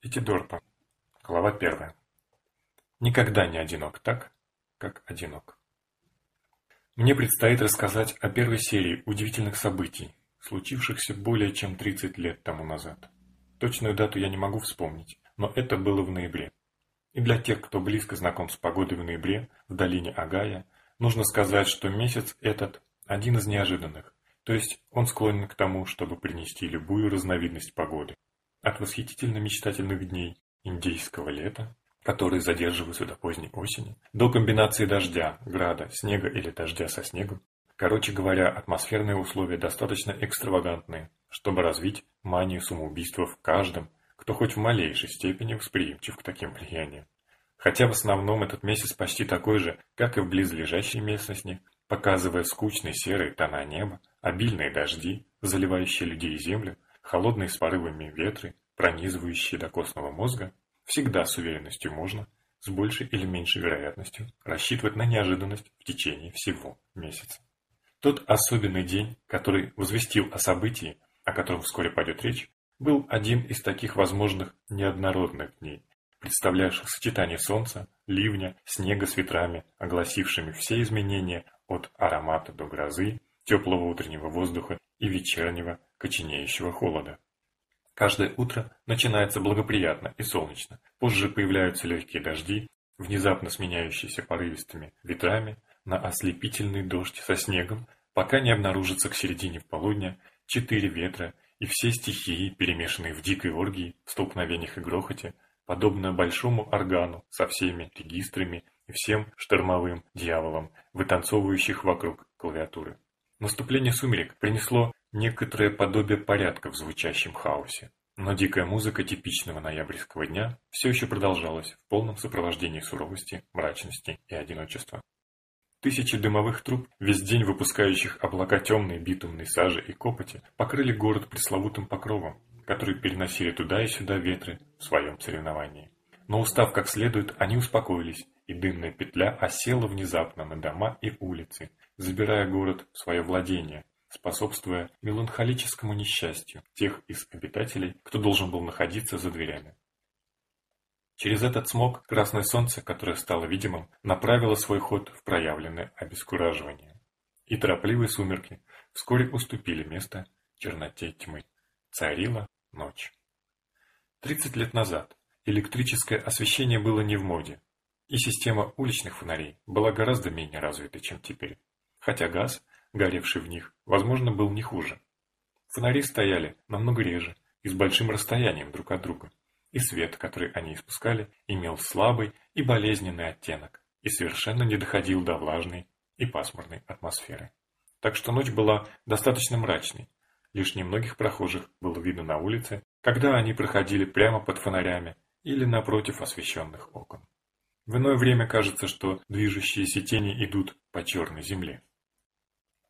Этидорпа. Глава первая. Никогда не одинок так, как одинок. Мне предстоит рассказать о первой серии удивительных событий, случившихся более чем 30 лет тому назад. Точную дату я не могу вспомнить, но это было в ноябре. И для тех, кто близко знаком с погодой в ноябре в долине Агая, нужно сказать, что месяц этот один из неожиданных, то есть он склонен к тому, чтобы принести любую разновидность погоды. От восхитительно-мечтательных дней индейского лета, которые задерживаются до поздней осени, до комбинации дождя, града, снега или дождя со снегом. Короче говоря, атмосферные условия достаточно экстравагантные, чтобы развить манию самоубийства в каждом, кто хоть в малейшей степени восприимчив к таким влияниям. Хотя в основном этот месяц почти такой же, как и в близлежащей местности, показывая скучные серые тона неба, обильные дожди, заливающие людей и землю, холодные с порывами ветры, пронизывающие до костного мозга, всегда с уверенностью можно, с большей или меньшей вероятностью, рассчитывать на неожиданность в течение всего месяца. Тот особенный день, который возвестил о событии, о котором вскоре пойдет речь, был один из таких возможных неоднородных дней, представлявших сочетание солнца, ливня, снега с ветрами, огласившими все изменения от аромата до грозы, теплого утреннего воздуха и вечернего коченеющего холода. Каждое утро начинается благоприятно и солнечно, позже появляются легкие дожди, внезапно сменяющиеся порывистыми ветрами на ослепительный дождь со снегом, пока не обнаружится к середине полудня четыре ветра и все стихии, перемешанные в дикой оргии, столкновениях и грохоте, подобно большому органу со всеми регистрами и всем штормовым дьяволам, вытанцовывающих вокруг клавиатуры. Наступление сумерек принесло некоторое подобие порядка в звучащем хаосе. Но дикая музыка типичного ноябрьского дня все еще продолжалась в полном сопровождении суровости, мрачности и одиночества. Тысячи дымовых труб, весь день выпускающих облака темной битумной сажи и копоти, покрыли город пресловутым покровом, который переносили туда и сюда ветры в своем соревновании. Но устав как следует, они успокоились, и дымная петля осела внезапно на дома и улицы, забирая город в свое владение, способствуя меланхолическому несчастью тех из обитателей, кто должен был находиться за дверями. Через этот смог красное солнце, которое стало видимым, направило свой ход в проявленное обескураживание. И торопливые сумерки вскоре уступили место черноте тьмы. Царила ночь. Тридцать лет назад электрическое освещение было не в моде, и система уличных фонарей была гораздо менее развита, чем теперь. Хотя газ горевший в них, возможно, был не хуже. Фонари стояли намного реже и с большим расстоянием друг от друга, и свет, который они испускали, имел слабый и болезненный оттенок и совершенно не доходил до влажной и пасмурной атмосферы. Так что ночь была достаточно мрачной. Лишь немногих прохожих было видно на улице, когда они проходили прямо под фонарями или напротив освещенных окон. В иное время кажется, что движущиеся тени идут по черной земле.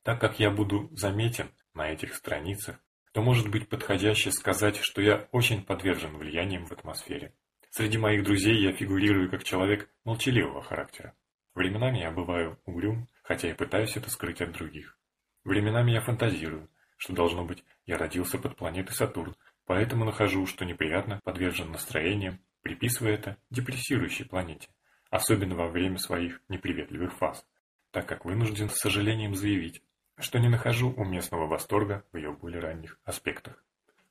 Так как я буду заметен на этих страницах, то может быть подходяще сказать, что я очень подвержен влияниям в атмосфере. Среди моих друзей я фигурирую как человек молчаливого характера. Временами я бываю угрюм, хотя и пытаюсь это скрыть от других. Временами я фантазирую, что должно быть, я родился под планетой Сатурн, поэтому нахожу, что неприятно подвержен настроениям, приписывая это депрессирующей планете, особенно во время своих неприветливых фаз, так как вынужден с сожалением заявить, что не нахожу уместного восторга в ее более ранних аспектах.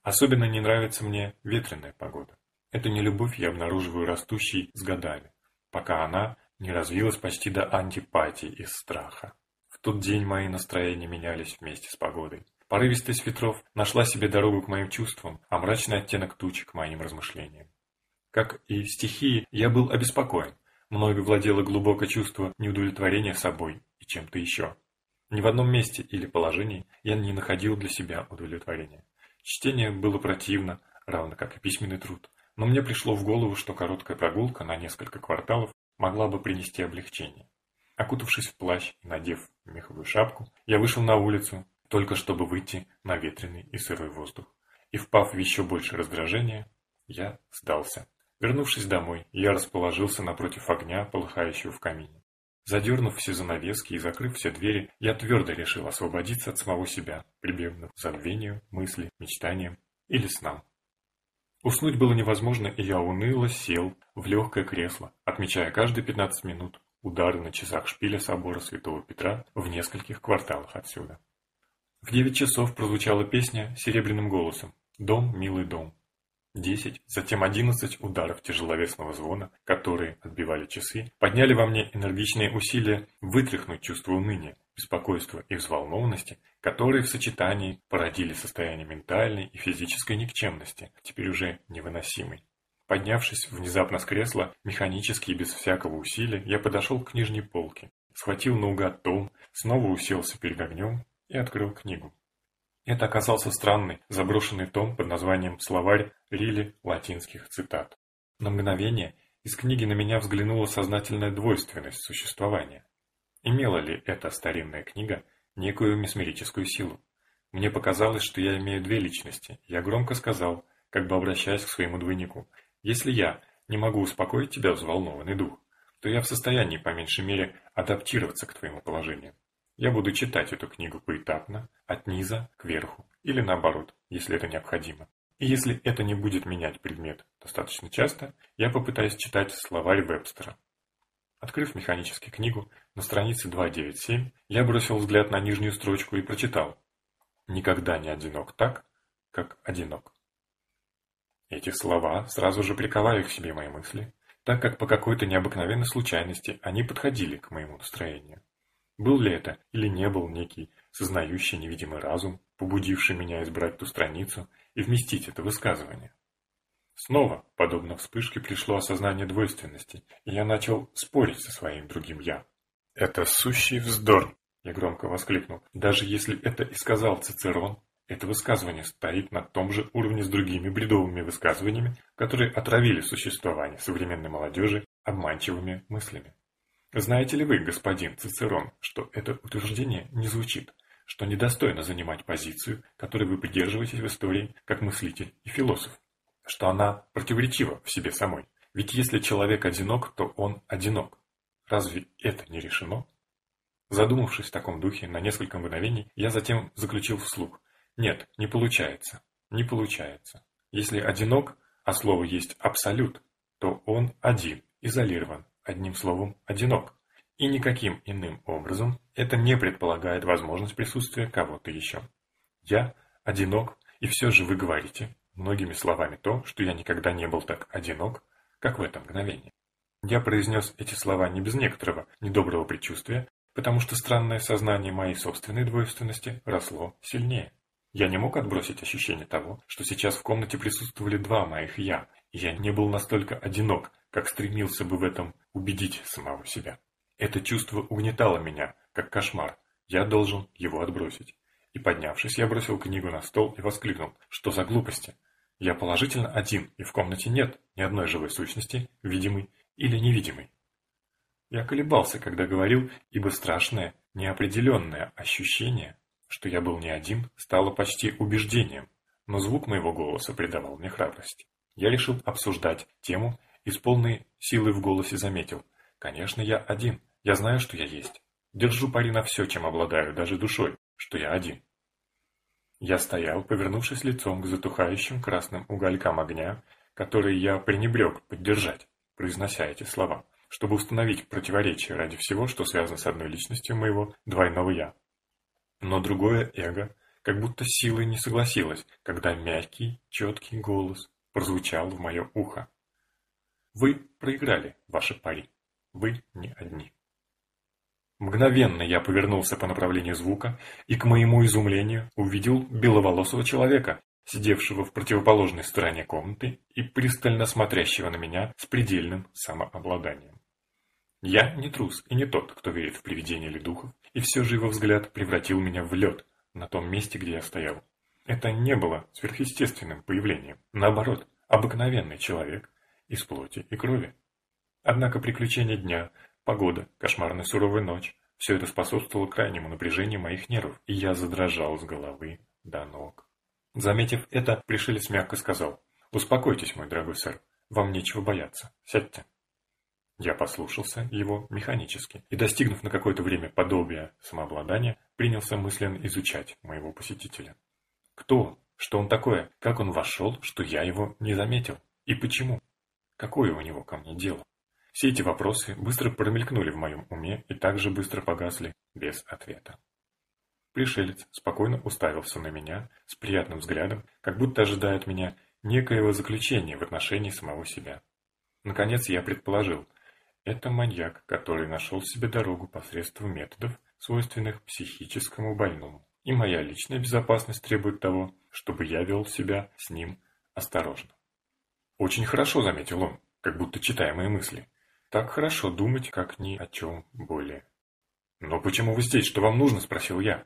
Особенно не нравится мне ветреная погода. Эту нелюбовь я обнаруживаю растущей с годами, пока она не развилась почти до антипатии из страха. В тот день мои настроения менялись вместе с погодой. Порывистость ветров нашла себе дорогу к моим чувствам, а мрачный оттенок тучи к моим размышлениям. Как и стихии, я был обеспокоен. Мною владело глубокое чувство неудовлетворения собой и чем-то еще. Ни в одном месте или положении я не находил для себя удовлетворения. Чтение было противно, равно как и письменный труд, но мне пришло в голову, что короткая прогулка на несколько кварталов могла бы принести облегчение. Окутавшись в плащ и надев меховую шапку, я вышел на улицу, только чтобы выйти на ветреный и сырой воздух. И впав в еще больше раздражения, я сдался. Вернувшись домой, я расположился напротив огня, полыхающего в камине. Задернув все занавески и закрыв все двери, я твердо решил освободиться от самого себя, прибегнув к забвению, мысли, мечтаниям или снам. Уснуть было невозможно, и я уныло сел в легкое кресло, отмечая каждые 15 минут удары на часах шпиля собора Святого Петра в нескольких кварталах отсюда. В девять часов прозвучала песня серебряным голосом «Дом, милый дом». Десять, затем одиннадцать ударов тяжеловесного звона, которые отбивали часы, подняли во мне энергичные усилия вытряхнуть чувство уныния, беспокойства и взволнованности, которые в сочетании породили состояние ментальной и физической никчемности, теперь уже невыносимой. Поднявшись внезапно с кресла, механически и без всякого усилия, я подошел к нижней полке, схватил наугад том, снова уселся перед огнем и открыл книгу. Это оказался странный, заброшенный том под названием «Словарь Рили латинских цитат». На мгновение из книги на меня взглянула сознательная двойственность существования. Имела ли эта старинная книга некую месмерическую силу? Мне показалось, что я имею две личности. Я громко сказал, как бы обращаясь к своему двойнику, «Если я не могу успокоить тебя, взволнованный дух, то я в состоянии, по меньшей мере, адаптироваться к твоему положению. Я буду читать эту книгу поэтапно, от низа к верху, или наоборот, если это необходимо. И если это не будет менять предмет достаточно часто, я попытаюсь читать словарь Вебстера. Открыв механически книгу, на странице 297 я бросил взгляд на нижнюю строчку и прочитал «Никогда не одинок так, как одинок». Эти слова сразу же приковали к себе мои мысли, так как по какой-то необыкновенной случайности они подходили к моему настроению. Был ли это или не был некий сознающий невидимый разум, побудивший меня избрать ту страницу и вместить это высказывание? Снова, подобно вспышке, пришло осознание двойственности, и я начал спорить со своим другим «я». «Это сущий вздор!» – я громко воскликнул. «Даже если это и сказал Цицерон, это высказывание стоит на том же уровне с другими бредовыми высказываниями, которые отравили существование современной молодежи обманчивыми мыслями. Знаете ли вы, господин Цицерон, что это утверждение не звучит, что недостойно занимать позицию, которой вы придерживаетесь в истории как мыслитель и философ? что она противоречива в себе самой. Ведь если человек одинок, то он одинок. Разве это не решено? Задумавшись в таком духе на несколько мгновений, я затем заключил вслух. Нет, не получается. Не получается. Если одинок, а слово есть абсолют, то он один, изолирован, одним словом, одинок. И никаким иным образом это не предполагает возможность присутствия кого-то еще. Я одинок, и все же вы говорите, многими словами то, что я никогда не был так одинок, как в это мгновение. Я произнес эти слова не без некоторого недоброго предчувствия, потому что странное сознание моей собственной двойственности росло сильнее. Я не мог отбросить ощущение того, что сейчас в комнате присутствовали два моих «я», и я не был настолько одинок, как стремился бы в этом убедить самого себя. Это чувство угнетало меня, как кошмар. Я должен его отбросить. И поднявшись, я бросил книгу на стол и воскликнул, что за глупости. Я положительно один, и в комнате нет ни одной живой сущности, видимой или невидимой. Я колебался, когда говорил, ибо страшное, неопределенное ощущение, что я был не один, стало почти убеждением, но звук моего голоса придавал мне храбрость. Я решил обсуждать тему и с полной силой в голосе заметил. Конечно, я один, я знаю, что я есть. Держу пари на все, чем обладаю, даже душой, что я один. Я стоял, повернувшись лицом к затухающим красным уголькам огня, которые я пренебрег поддержать, произнося эти слова, чтобы установить противоречие ради всего, что связано с одной личностью моего двойного «я». Но другое эго как будто силой не согласилось, когда мягкий, четкий голос прозвучал в мое ухо. Вы проиграли ваши пари. Вы не одни. Мгновенно я повернулся по направлению звука и, к моему изумлению, увидел беловолосого человека, сидевшего в противоположной стороне комнаты и пристально смотрящего на меня с предельным самообладанием. Я не трус и не тот, кто верит в привидения или духов, и все же его взгляд превратил меня в лед на том месте, где я стоял. Это не было сверхъестественным появлением. Наоборот, обыкновенный человек из плоти и крови. Однако приключения дня Погода, кошмарная суровая ночь – все это способствовало крайнему напряжению моих нервов, и я задрожал с головы до ног. Заметив это, пришелец мягко сказал, «Успокойтесь, мой дорогой сэр, вам нечего бояться, сядьте». Я послушался его механически и, достигнув на какое-то время подобия самообладания, принялся мысленно изучать моего посетителя. Кто Что он такое? Как он вошел, что я его не заметил? И почему? Какое у него ко мне дело? Все эти вопросы быстро промелькнули в моем уме и также быстро погасли без ответа. Пришелец спокойно уставился на меня с приятным взглядом, как будто ожидает меня некоего заключения в отношении самого себя. Наконец я предположил, это маньяк, который нашел себе дорогу посредством методов, свойственных психическому больному. И моя личная безопасность требует того, чтобы я вел себя с ним осторожно. Очень хорошо, заметил он, как будто читая мои мысли. Так хорошо думать, как ни о чем более. «Но почему вы здесь? Что вам нужно?» – спросил я.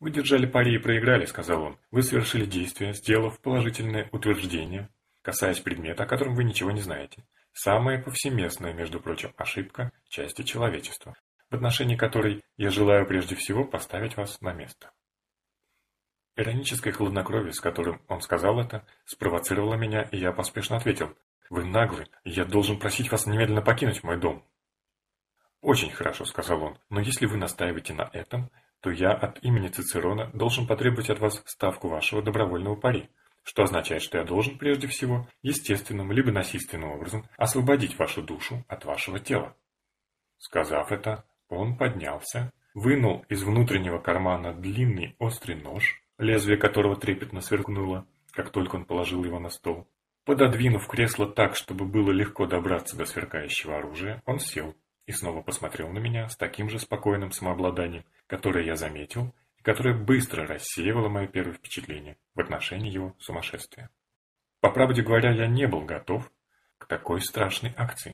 «Вы держали пари и проиграли», – сказал он. «Вы совершили действие, сделав положительное утверждение, касаясь предмета, о котором вы ничего не знаете. Самая повсеместная, между прочим, ошибка части человечества, в отношении которой я желаю прежде всего поставить вас на место». Ироническое хладнокровие, с которым он сказал это, спровоцировало меня, и я поспешно ответил. «Вы наглый, я должен просить вас немедленно покинуть мой дом». «Очень хорошо», — сказал он, — «но если вы настаиваете на этом, то я от имени Цицерона должен потребовать от вас ставку вашего добровольного пари, что означает, что я должен прежде всего естественным либо насильственным образом освободить вашу душу от вашего тела». Сказав это, он поднялся, вынул из внутреннего кармана длинный острый нож, лезвие которого трепетно сверкнуло, как только он положил его на стол. Пододвинув кресло так, чтобы было легко добраться до сверкающего оружия, он сел и снова посмотрел на меня с таким же спокойным самообладанием, которое я заметил и которое быстро рассеивало мое первое впечатление в отношении его сумасшествия. По правде говоря, я не был готов к такой страшной акции.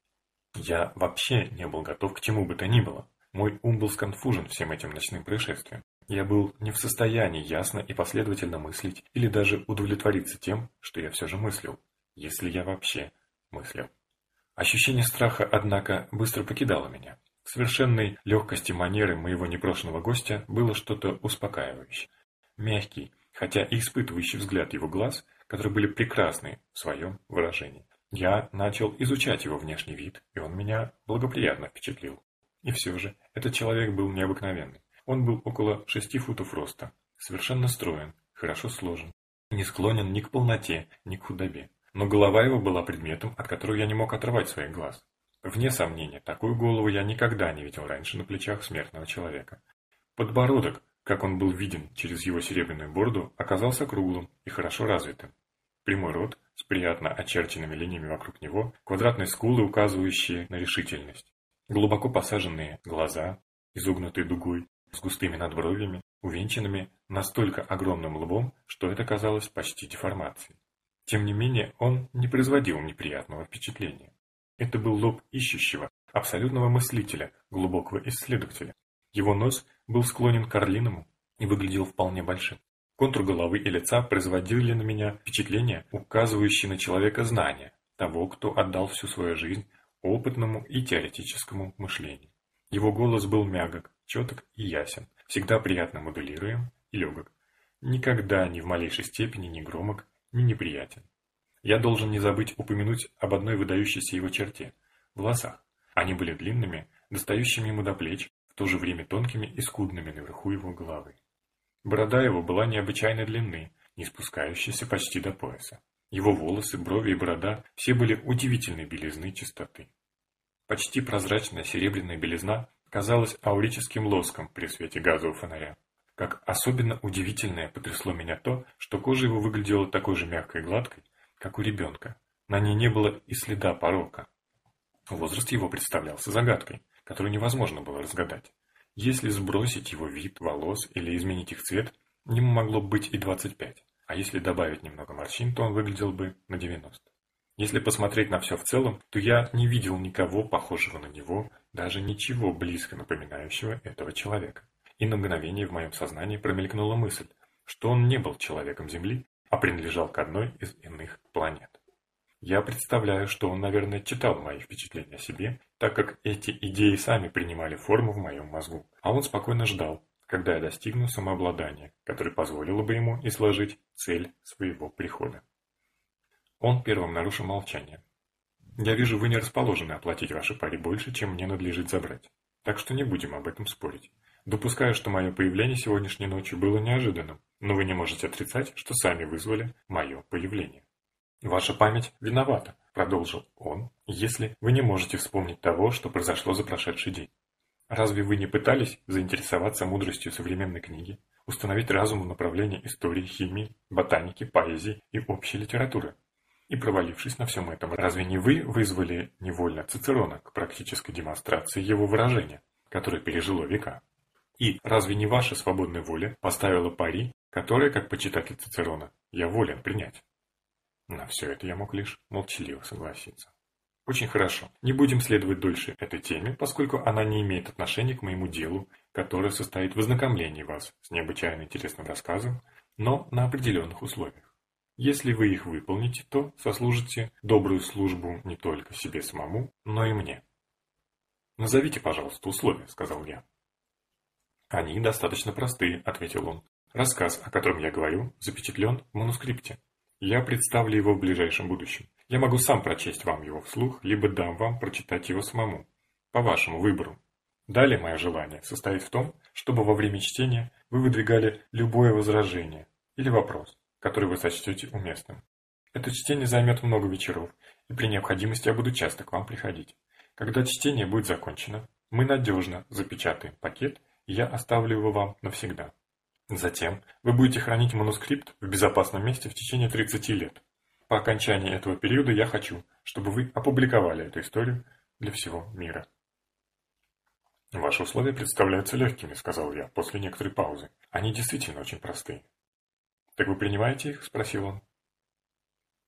Я вообще не был готов к чему бы то ни было. Мой ум был сконфужен всем этим ночным происшествием. Я был не в состоянии ясно и последовательно мыслить или даже удовлетвориться тем, что я все же мыслил если я вообще мыслил. Ощущение страха, однако, быстро покидало меня. В совершенной легкости манеры моего непрошенного гостя было что-то успокаивающее. Мягкий, хотя и испытывающий взгляд его глаз, которые были прекрасны в своем выражении. Я начал изучать его внешний вид, и он меня благоприятно впечатлил. И все же, этот человек был необыкновенный. Он был около шести футов роста, совершенно строен, хорошо сложен, не склонен ни к полноте, ни к худобе но голова его была предметом, от которого я не мог отрывать своих глаз. Вне сомнения, такую голову я никогда не видел раньше на плечах смертного человека. Подбородок, как он был виден через его серебряную бороду, оказался круглым и хорошо развитым. Прямой рот с приятно очерченными линиями вокруг него, квадратные скулы, указывающие на решительность, глубоко посаженные глаза, изогнутые дугой, с густыми надбровьями, увенчанными настолько огромным лбом, что это казалось почти деформацией. Тем не менее, он не производил неприятного впечатления. Это был лоб ищущего, абсолютного мыслителя, глубокого исследователя. Его нос был склонен к орлиному и выглядел вполне большим. Контур головы и лица производили на меня впечатление, указывающее на человека знания, того, кто отдал всю свою жизнь опытному и теоретическому мышлению. Его голос был мягок, четок и ясен, всегда приятно модулируем и легок. Никогда ни в малейшей степени не громок не неприятен. Я должен не забыть упомянуть об одной выдающейся его черте – волосах. Они были длинными, достающими ему до плеч, в то же время тонкими и скудными наверху его головы. Борода его была необычайной длины, не спускающейся почти до пояса. Его волосы, брови и борода все были удивительной белизны чистоты. Почти прозрачная серебряная белизна казалась аурическим лоском при свете газового фонаря. Как особенно удивительное потрясло меня то, что кожа его выглядела такой же мягкой и гладкой, как у ребенка. На ней не было и следа порока. Возраст его представлялся загадкой, которую невозможно было разгадать. Если сбросить его вид, волос или изменить их цвет, ему могло быть и 25, а если добавить немного морщин, то он выглядел бы на 90. Если посмотреть на все в целом, то я не видел никого похожего на него, даже ничего близко напоминающего этого человека и на мгновение в моем сознании промелькнула мысль, что он не был человеком Земли, а принадлежал к одной из иных планет. Я представляю, что он, наверное, читал мои впечатления о себе, так как эти идеи сами принимали форму в моем мозгу, а он спокойно ждал, когда я достигну самообладания, которое позволило бы ему изложить цель своего прихода. Он первым нарушил молчание. «Я вижу, вы не расположены оплатить ваши пари больше, чем мне надлежит забрать. Так что не будем об этом спорить. Допускаю, что мое появление сегодняшней ночью было неожиданным, но вы не можете отрицать, что сами вызвали мое появление. Ваша память виновата, продолжил он, если вы не можете вспомнить того, что произошло за прошедший день. Разве вы не пытались заинтересоваться мудростью современной книги, установить разум в направлении истории, химии, ботаники, поэзии и общей литературы? И провалившись на всем этом, разве не вы вызвали невольно Цицерона к практической демонстрации его выражения, которое пережило века? И разве не ваша свободная воля поставила пари, которое, как почитатель Цицерона, я волен принять? На все это я мог лишь молчаливо согласиться. Очень хорошо. Не будем следовать дольше этой теме, поскольку она не имеет отношения к моему делу, которое состоит в ознакомлении вас с необычайно интересным рассказом, но на определенных условиях. Если вы их выполните, то сослужите добрую службу не только себе самому, но и мне. «Назовите, пожалуйста, условия», — сказал я. «Они достаточно простые», — ответил он. «Рассказ, о котором я говорю, запечатлен в манускрипте. Я представлю его в ближайшем будущем. Я могу сам прочесть вам его вслух, либо дам вам прочитать его самому. По вашему выбору. Далее мое желание состоит в том, чтобы во время чтения вы выдвигали любое возражение или вопрос, который вы сочтете уместным. Это чтение займет много вечеров, и при необходимости я буду часто к вам приходить. Когда чтение будет закончено, мы надежно запечатаем пакет я оставлю его вам навсегда. Затем вы будете хранить манускрипт в безопасном месте в течение 30 лет. По окончании этого периода я хочу, чтобы вы опубликовали эту историю для всего мира. «Ваши условия представляются легкими», — сказал я после некоторой паузы. «Они действительно очень простые». «Так вы принимаете их?» — спросил он.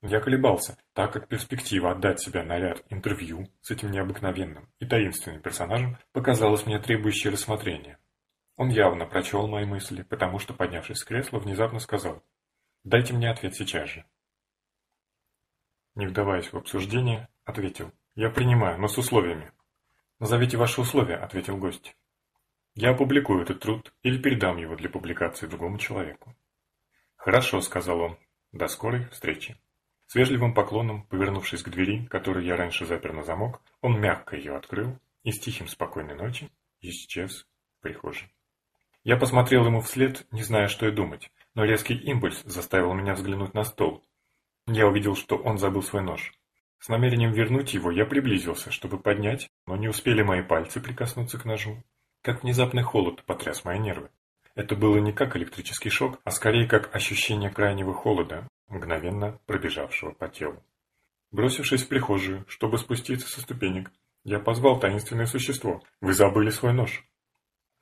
Я колебался, так как перспектива отдать себя на ряд интервью с этим необыкновенным и таинственным персонажем показалась мне требующей рассмотрения. Он явно прочел мои мысли, потому что, поднявшись с кресла, внезапно сказал «Дайте мне ответ сейчас же». Не вдаваясь в обсуждение, ответил «Я принимаю, но с условиями». «Назовите ваши условия», — ответил гость. «Я опубликую этот труд или передам его для публикации другому человеку». «Хорошо», — сказал он. «До скорой встречи». С вежливым поклоном, повернувшись к двери, которую я раньше запер на замок, он мягко ее открыл и с тихим спокойной ночи исчез в прихожей. Я посмотрел ему вслед, не зная, что и думать, но резкий импульс заставил меня взглянуть на стол. Я увидел, что он забыл свой нож. С намерением вернуть его я приблизился, чтобы поднять, но не успели мои пальцы прикоснуться к ножу. Как внезапный холод потряс мои нервы. Это было не как электрический шок, а скорее как ощущение крайнего холода, мгновенно пробежавшего по телу. Бросившись в прихожую, чтобы спуститься со ступенек, я позвал таинственное существо. «Вы забыли свой нож!»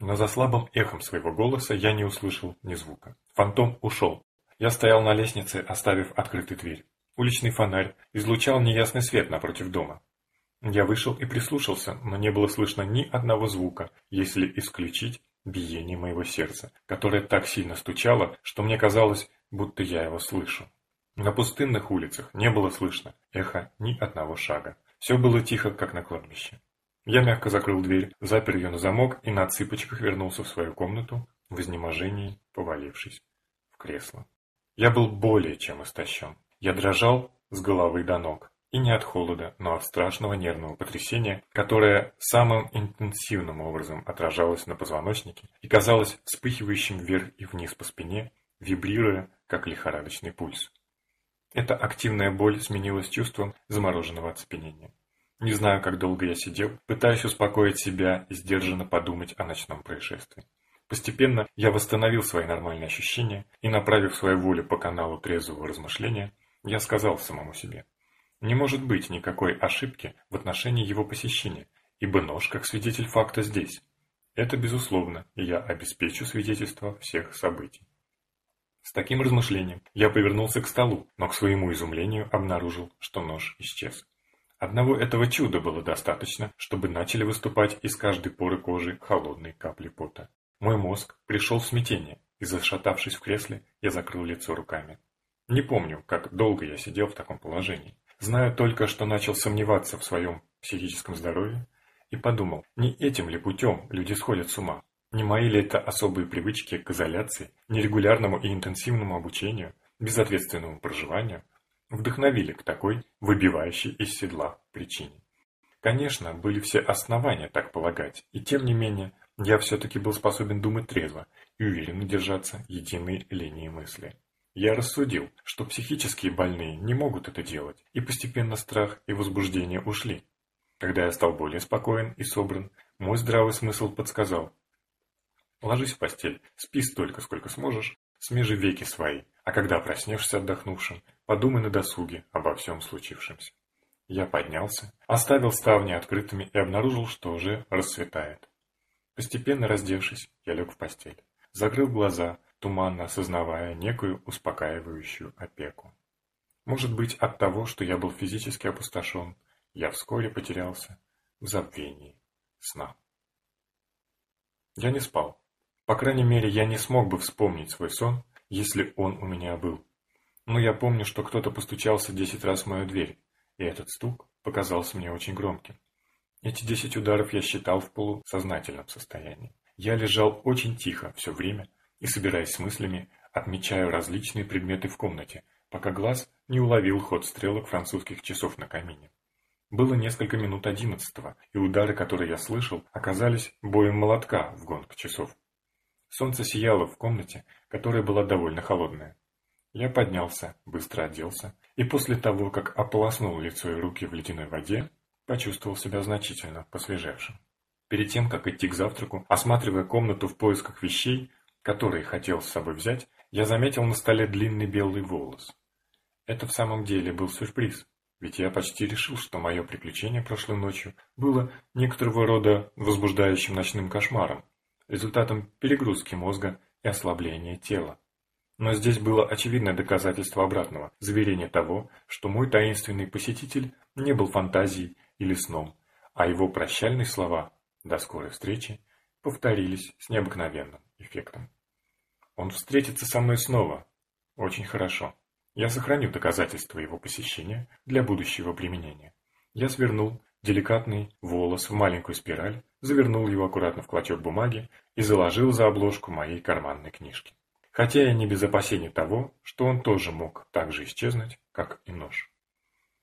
Но за слабым эхом своего голоса я не услышал ни звука. Фантом ушел. Я стоял на лестнице, оставив открытой дверь. Уличный фонарь излучал неясный свет напротив дома. Я вышел и прислушался, но не было слышно ни одного звука, если исключить биение моего сердца, которое так сильно стучало, что мне казалось, будто я его слышу. На пустынных улицах не было слышно эхо ни одного шага. Все было тихо, как на кладбище. Я мягко закрыл дверь, запер ее на замок и на цыпочках вернулся в свою комнату, в изнеможении повалившись в кресло. Я был более чем истощен. Я дрожал с головы до ног. И не от холода, но от страшного нервного потрясения, которое самым интенсивным образом отражалось на позвоночнике и казалось вспыхивающим вверх и вниз по спине, вибрируя, как лихорадочный пульс. Эта активная боль сменилась чувством замороженного оцепенения. Не знаю, как долго я сидел, пытаясь успокоить себя и сдержанно подумать о ночном происшествии. Постепенно я восстановил свои нормальные ощущения и, направив свою волю по каналу трезвого размышления, я сказал самому себе. Не может быть никакой ошибки в отношении его посещения, ибо нож как свидетель факта здесь. Это безусловно, и я обеспечу свидетельство всех событий. С таким размышлением я повернулся к столу, но к своему изумлению обнаружил, что нож исчез. Одного этого чуда было достаточно, чтобы начали выступать из каждой поры кожи холодные капли пота. Мой мозг пришел в смятение, и зашатавшись в кресле, я закрыл лицо руками. Не помню, как долго я сидел в таком положении. Знаю только, что начал сомневаться в своем психическом здоровье и подумал, не этим ли путем люди сходят с ума. Не мои ли это особые привычки к изоляции, нерегулярному и интенсивному обучению, безответственному проживанию, вдохновили к такой выбивающей из седла причине. Конечно, были все основания так полагать, и тем не менее, Я все-таки был способен думать трезво и уверенно держаться единой линии мысли. Я рассудил, что психические больные не могут это делать, и постепенно страх и возбуждение ушли. Когда я стал более спокоен и собран, мой здравый смысл подсказал. Ложись в постель, спи столько, сколько сможешь, смежи веки свои, а когда проснешься отдохнувшим, подумай на досуге обо всем случившемся. Я поднялся, оставил ставни открытыми и обнаружил, что уже расцветает. Постепенно раздевшись, я лег в постель. Закрыл глаза, туманно осознавая некую успокаивающую опеку. Может быть, от того, что я был физически опустошен, я вскоре потерялся в забвении сна. Я не спал. По крайней мере, я не смог бы вспомнить свой сон, если он у меня был. Но я помню, что кто-то постучался десять раз в мою дверь, и этот стук показался мне очень громким. Эти десять ударов я считал в полусознательном состоянии. Я лежал очень тихо все время, и, собираясь с мыслями, отмечаю различные предметы в комнате, пока глаз не уловил ход стрелок французских часов на камине. Было несколько минут одиннадцатого, и удары, которые я слышал, оказались боем молотка в гонг часов. Солнце сияло в комнате, которая была довольно холодная. Я поднялся, быстро оделся, и после того, как ополоснул лицо и руки в ледяной воде, почувствовал себя значительно посвежевшим. Перед тем, как идти к завтраку, осматривая комнату в поисках вещей, который хотел с собой взять, я заметил на столе длинный белый волос. Это в самом деле был сюрприз, ведь я почти решил, что мое приключение прошлой ночью было некоторого рода возбуждающим ночным кошмаром, результатом перегрузки мозга и ослабления тела. Но здесь было очевидное доказательство обратного, заверение того, что мой таинственный посетитель не был фантазией или сном, а его прощальные слова «до скорой встречи» повторились с необыкновенным эффектом. Он встретится со мной снова. Очень хорошо. Я сохраню доказательства его посещения для будущего применения. Я свернул деликатный волос в маленькую спираль, завернул его аккуратно в клочок бумаги и заложил за обложку моей карманной книжки. Хотя я не без опасения того, что он тоже мог так же исчезнуть, как и нож.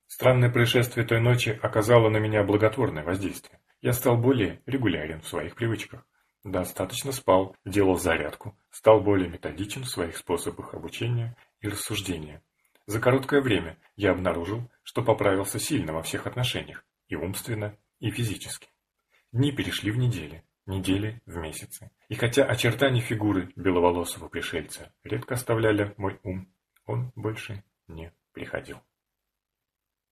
Странное происшествие той ночи оказало на меня благотворное воздействие. Я стал более регулярен в своих привычках. Достаточно спал, делал зарядку, стал более методичен в своих способах обучения и рассуждения. За короткое время я обнаружил, что поправился сильно во всех отношениях, и умственно, и физически. Дни перешли в недели, недели в месяцы. И хотя очертания фигуры беловолосого пришельца редко оставляли мой ум, он больше не приходил.